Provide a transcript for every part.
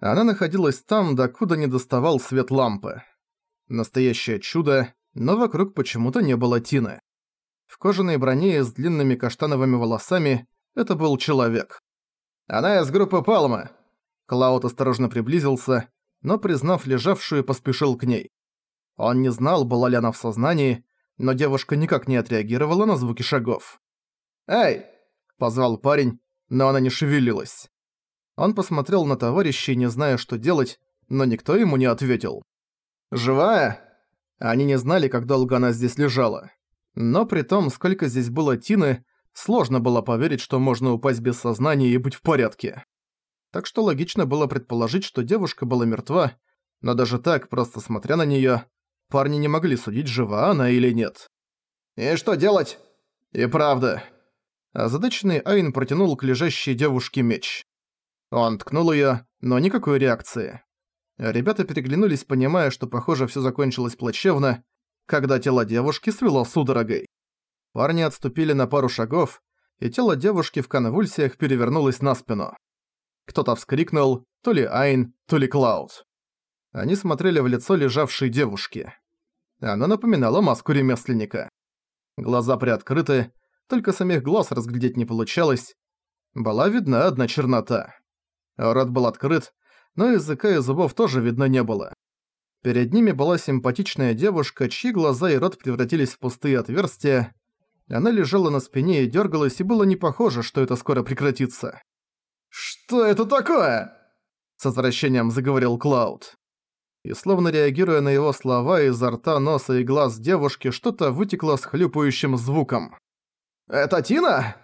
Она находилась там, докуда не доставал свет лампы. Настоящее чудо, но вокруг почему-то не было Тины. В кожаной броне с длинными каштановыми волосами это был человек. «Она из группы Палма!» Клауд осторожно приблизился, но, признав лежавшую, поспешил к ней. Он не знал, была ли она в сознании, но девушка никак не отреагировала на звуки шагов. «Эй!» – позвал парень, но она не шевелилась. Он посмотрел на товарищей, не зная, что делать, но никто ему не ответил. «Живая?» Они не знали, как долго она здесь лежала. Но при том, сколько здесь было Тины, сложно было поверить, что можно упасть без сознания и быть в порядке. Так что логично было предположить, что девушка была мертва, но даже так, просто смотря на неё, парни не могли судить, жива она или нет. «И что делать?» «И правда». Озадаченный Айн протянул к лежащей девушке меч. Он ткнул её, но никакой реакции. Ребята переглянулись, понимая, что, похоже, всё закончилось плачевно, когда тело девушки свело судорогой. Парни отступили на пару шагов, и тело девушки в конвульсиях перевернулось на спину. Кто-то вскрикнул, то ли Айн, то ли Клауд. Они смотрели в лицо лежавшей девушки. Она напоминала маску ремесленника. Глаза приоткрыты, только самих глаз разглядеть не получалось. Была видна одна чернота. Рот был открыт, но языка и зубов тоже видно не было. Перед ними была симпатичная девушка, чьи глаза и рот превратились в пустые отверстия. Она лежала на спине и дергалась, и было не похоже, что это скоро прекратится. «Что это такое?» С возвращением заговорил Клауд. И словно реагируя на его слова, изо рта, носа и глаз девушки что-то вытекло с хлюпающим звуком. «Это Тина?»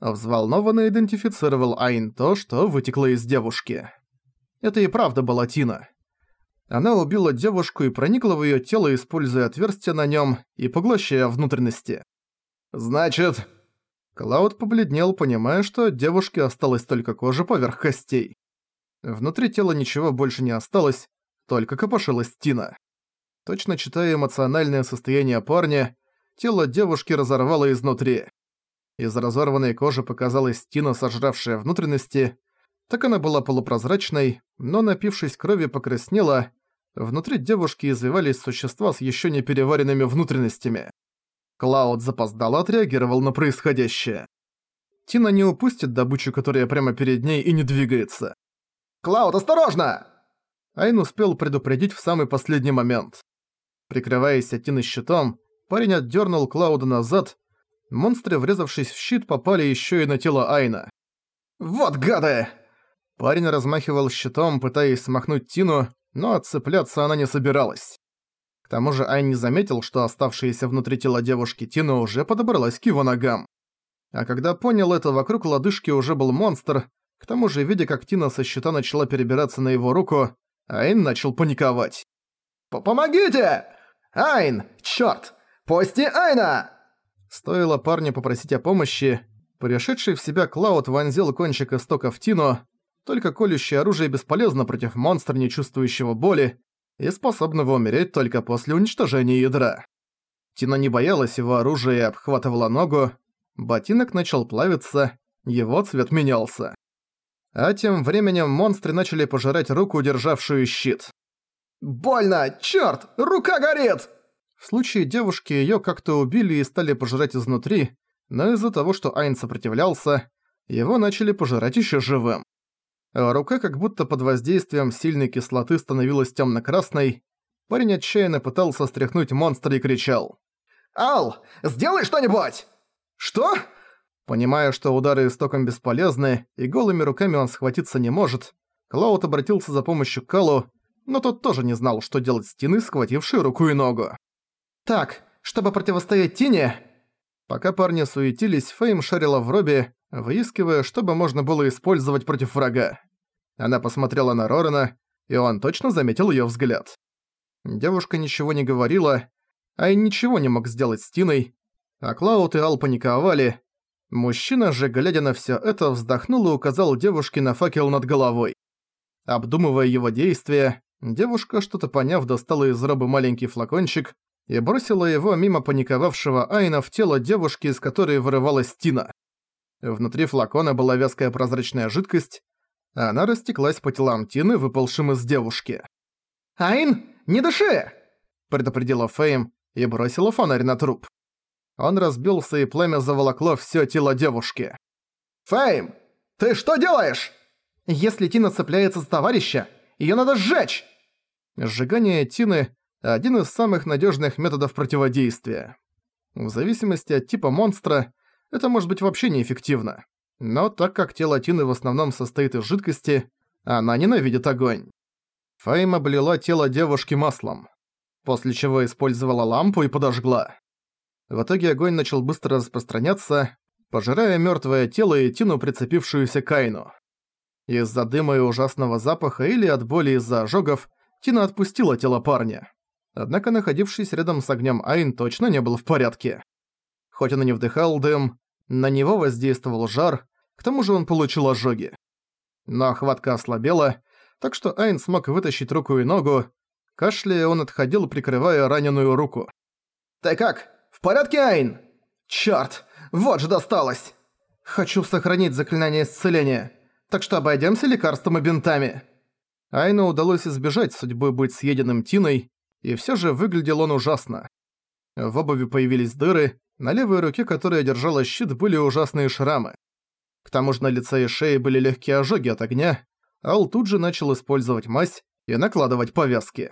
Взволнованно идентифицировал Айн то, что вытекло из девушки. Это и правда была Тина. Она убила девушку и проникла в её тело, используя отверстие на нём и поглощая внутренности. «Значит...» Клауд побледнел, понимая, что от девушки осталась только кожа поверх костей. Внутри тела ничего больше не осталось, только копошилась Тина. Точно читая эмоциональное состояние парня, тело девушки разорвало изнутри. Из разорванной кожи показалась Тина, сожравшая внутренности, так она была полупрозрачной, но напившись крови покраснела, внутри девушки извивались существа с еще не переваренными внутренностями. Клауд запоздало отреагировал на происходящее. Тина не упустит добычу, которая прямо перед ней и не двигается. «Клауд, осторожно!» Айн успел предупредить в самый последний момент. Прикрываясь от Тины щитом, парень отдернул Клауда назад. Монстры, врезавшись в щит, попали еще и на тело Айна. «Вот гады!» Парень размахивал щитом, пытаясь смахнуть Тину, но отцепляться она не собиралась. К тому же Айн не заметил, что оставшаяся внутри тела девушки Тина уже подобралась к его ногам. А когда понял это, вокруг лодыжки уже был монстр, к тому же, видя, как Тина со щита начала перебираться на его руку, Айн начал паниковать. «Помогите! Айн! Чёрт! Пусти Айна!» Стоило парню попросить о помощи, пришедший в себя Клауд вонзил кончик истока в Тину, только колющее оружие бесполезно против монстра, не чувствующего боли и способного умереть только после уничтожения ядра. Тина не боялась его оружия и обхватывала ногу, ботинок начал плавиться, его цвет менялся. А тем временем монстры начали пожирать руку, державшую щит. «Больно! Чёрт! Рука горит!» В случае девушки её как-то убили и стали пожирать изнутри, но из-за того, что Айн сопротивлялся, его начали пожирать ещё живым. А рука как будто под воздействием сильной кислоты становилась тёмно-красной. Парень отчаянно пытался стряхнуть монстра и кричал. «Ал, сделай что-нибудь!» «Что?» Понимая, что удары истоком бесполезны, и голыми руками он схватиться не может, Клауд обратился за помощью к Калу, но тот тоже не знал, что делать с Тиной, схватившей руку и ногу. «Так, чтобы противостоять Тине...» Пока парни суетились, Фейм шарила в робе, выискивая, чтобы можно было использовать против врага. Она посмотрела на Рорена, и он точно заметил её взгляд. Девушка ничего не говорила, а и ничего не мог сделать с Тиной, а Клауд и Ал паниковали, Мужчина же, глядя на всё это, вздохнул и указал девушке на факел над головой. Обдумывая его действия, девушка, что-то поняв, достала из робы маленький флакончик и бросила его мимо паниковавшего Айна в тело девушки, из которой вырывалась Тина. Внутри флакона была вязкая прозрачная жидкость. Она растеклась по телам Тины, выпалшим из девушки. «Айн, не дыши!» предупредила Фейм и бросила фонарь на труп. Он разбился, и пламя заволокло всё тело девушки. «Фейм, ты что делаешь?» «Если Тина цепляется за товарища, её надо сжечь!» Сжигание Тины – один из самых надёжных методов противодействия. В зависимости от типа монстра, это может быть вообще неэффективно. Но так как тело Тины в основном состоит из жидкости, она ненавидит огонь. Фейм облила тело девушки маслом после чего использовала лампу и подожгла. В итоге огонь начал быстро распространяться, пожирая мёртвое тело и тину, прицепившуюся к Айну. Из-за дыма и ужасного запаха или от боли из-за ожогов Тина отпустила тело парня. Однако находившийся рядом с огнем Айн точно не был в порядке. Хоть он и не вдыхал дым, на него воздействовал жар, к тому же он получил ожоги. Но охватка ослабела, так что Айн смог вытащить руку и ногу, Кашляя, он отходил, прикрывая раненую руку. «Ты как? В порядке, Айн?» «Чёрт! Вот же досталось!» «Хочу сохранить заклинание исцеления, так что обойдёмся лекарством и бинтами». Айну удалось избежать судьбы быть съеденным Тиной, и всё же выглядел он ужасно. В обуви появились дыры, на левой руке, которая держала щит, были ужасные шрамы. К тому же на лице и шее были легкие ожоги от огня, Ал тут же начал использовать мазь и накладывать повязки.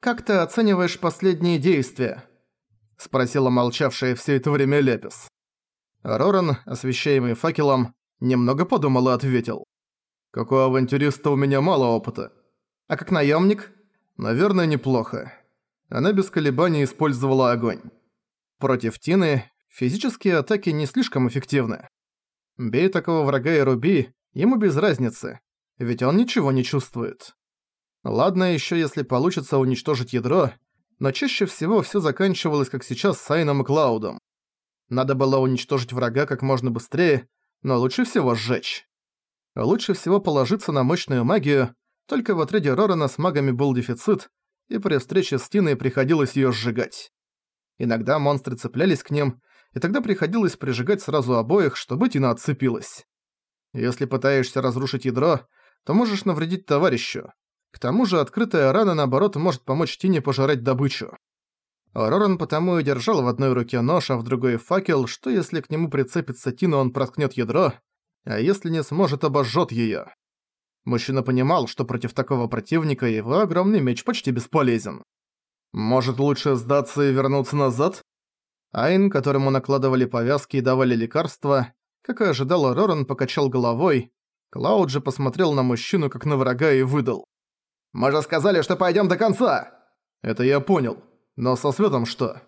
«Как ты оцениваешь последние действия?» — спросила молчавшая все это время Лепис. Роран, освещаемый факелом, немного подумал и ответил. «Как у авантюриста у меня мало опыта. А как наемник? «Наверное, неплохо. Она без колебаний использовала огонь. Против Тины физические атаки не слишком эффективны. Бей такого врага и руби, ему без разницы, ведь он ничего не чувствует. Ладно еще если получится уничтожить ядро, но чаще всего все заканчивалось как сейчас с Айном и Клаудом. Надо было уничтожить врага как можно быстрее, но лучше всего сжечь. Лучше всего положиться на мощную магию, только в отряде Рорана с магами был дефицит, и при встрече с Тиной приходилось ее сжигать. Иногда монстры цеплялись к ним, и тогда приходилось прижигать сразу обоих, чтобы Тина отцепилась. Если пытаешься разрушить ядро, то можешь навредить товарищу, к тому же открытая рана, наоборот, может помочь Тине пожирать добычу. Роран потому и держал в одной руке нож, а в другой факел, что если к нему прицепится Тина, он проткнет ядро, а если не сможет, обожжет её. Мужчина понимал, что против такого противника его огромный меч почти бесполезен. Может, лучше сдаться и вернуться назад? Айн, которому накладывали повязки и давали лекарства, как и ожидал Роран, покачал головой. Клауд же посмотрел на мужчину как на врага и выдал. Мы же сказали, что пойдем до конца!» «Это я понял. Но со светом что?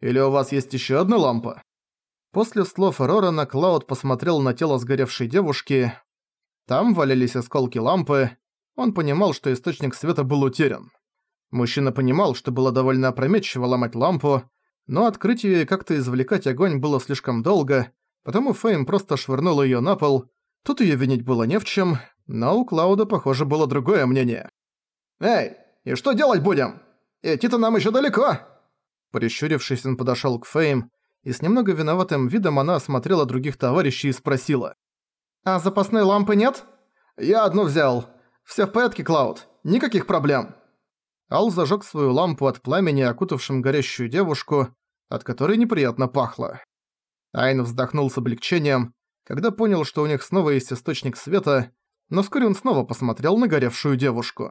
Или у вас есть еще одна лампа?» После слов Рорана Клауд посмотрел на тело сгоревшей девушки. Там валялись осколки лампы. Он понимал, что источник света был утерян. Мужчина понимал, что было довольно опрометчиво ломать лампу, но открыть её и как-то извлекать огонь было слишком долго, потому Фейм просто швырнул её на пол. Тут её винить было не в чем, но у Клауда, похоже, было другое мнение. «Эй, и что делать будем? Идти-то нам еще далеко!» Прищурившись, он подошёл к Фейм, и с немного виноватым видом она осмотрела других товарищей и спросила. «А запасной лампы нет?» «Я одну взял. Всё в порядке, Клауд. Никаких проблем». Ал зажёг свою лампу от пламени, окутавшим горящую девушку, от которой неприятно пахло. Айн вздохнул с облегчением, когда понял, что у них снова есть источник света, но вскоре он снова посмотрел на горевшую девушку.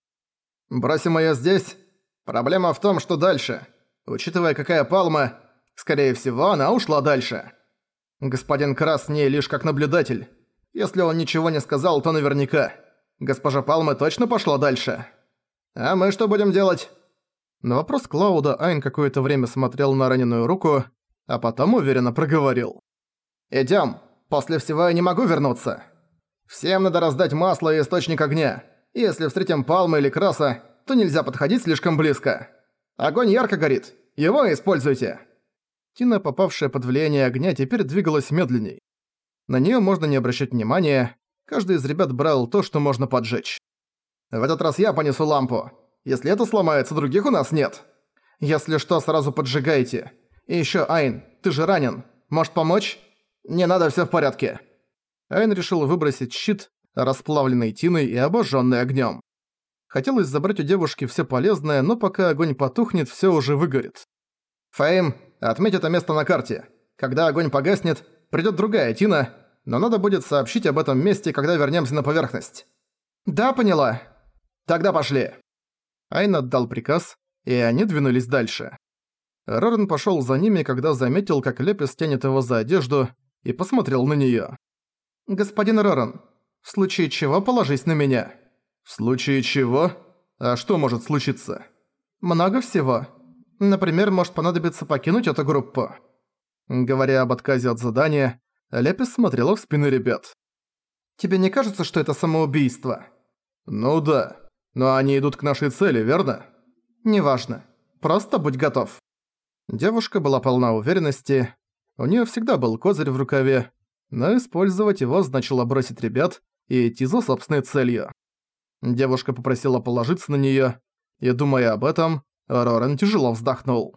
Бросим её здесь. Проблема в том, что дальше. Учитывая, какая палма, скорее всего, она ушла дальше. Господин Крас не лишь как наблюдатель. Если он ничего не сказал, то наверняка. Госпожа Палма точно пошла дальше. А мы что будем делать? На вопрос Клауда Айн какое-то время смотрел на раненую руку, а потом уверенно проговорил. «Идём. После всего я не могу вернуться. Всем надо раздать масло и источник огня. Если встретим Палмы или Краса, то нельзя подходить слишком близко. Огонь ярко горит. Его используйте». Тина, попавшая под влияние огня, теперь двигалась медленней. На неё можно не обращать внимания. Каждый из ребят брал то, что можно поджечь. «В этот раз я понесу лампу. Если это сломается, других у нас нет. Если что, сразу поджигайте. И ещё, Айн, ты же ранен. Может помочь? Не надо, всё в порядке». Айн решил выбросить щит, расплавленной тиной и обожженной огнем. Хотелось забрать у девушки все полезное, но пока огонь потухнет, все уже выгорит. «Фейм, отметь это место на карте. Когда огонь погаснет, придет другая тина, но надо будет сообщить об этом месте, когда вернемся на поверхность». «Да, поняла. Тогда пошли». Айн отдал приказ, и они двинулись дальше. Рорен пошёл за ними, когда заметил, как Лепис тянет его за одежду, и посмотрел на неё. «Господин Рорен, в случае чего положись на меня». «В случае чего? А что может случиться?» «Много всего. Например, может понадобиться покинуть эту группу». Говоря об отказе от задания, Лепис смотрела в спины ребят. «Тебе не кажется, что это самоубийство?» «Ну да. Но они идут к нашей цели, верно?» «Неважно. Просто будь готов». Девушка была полна уверенности, у неё всегда был козырь в рукаве, но использовать его значило бросить ребят и идти за собственной целью. Девушка попросила положиться на неё, и, думая об этом, Рорен тяжело вздохнул.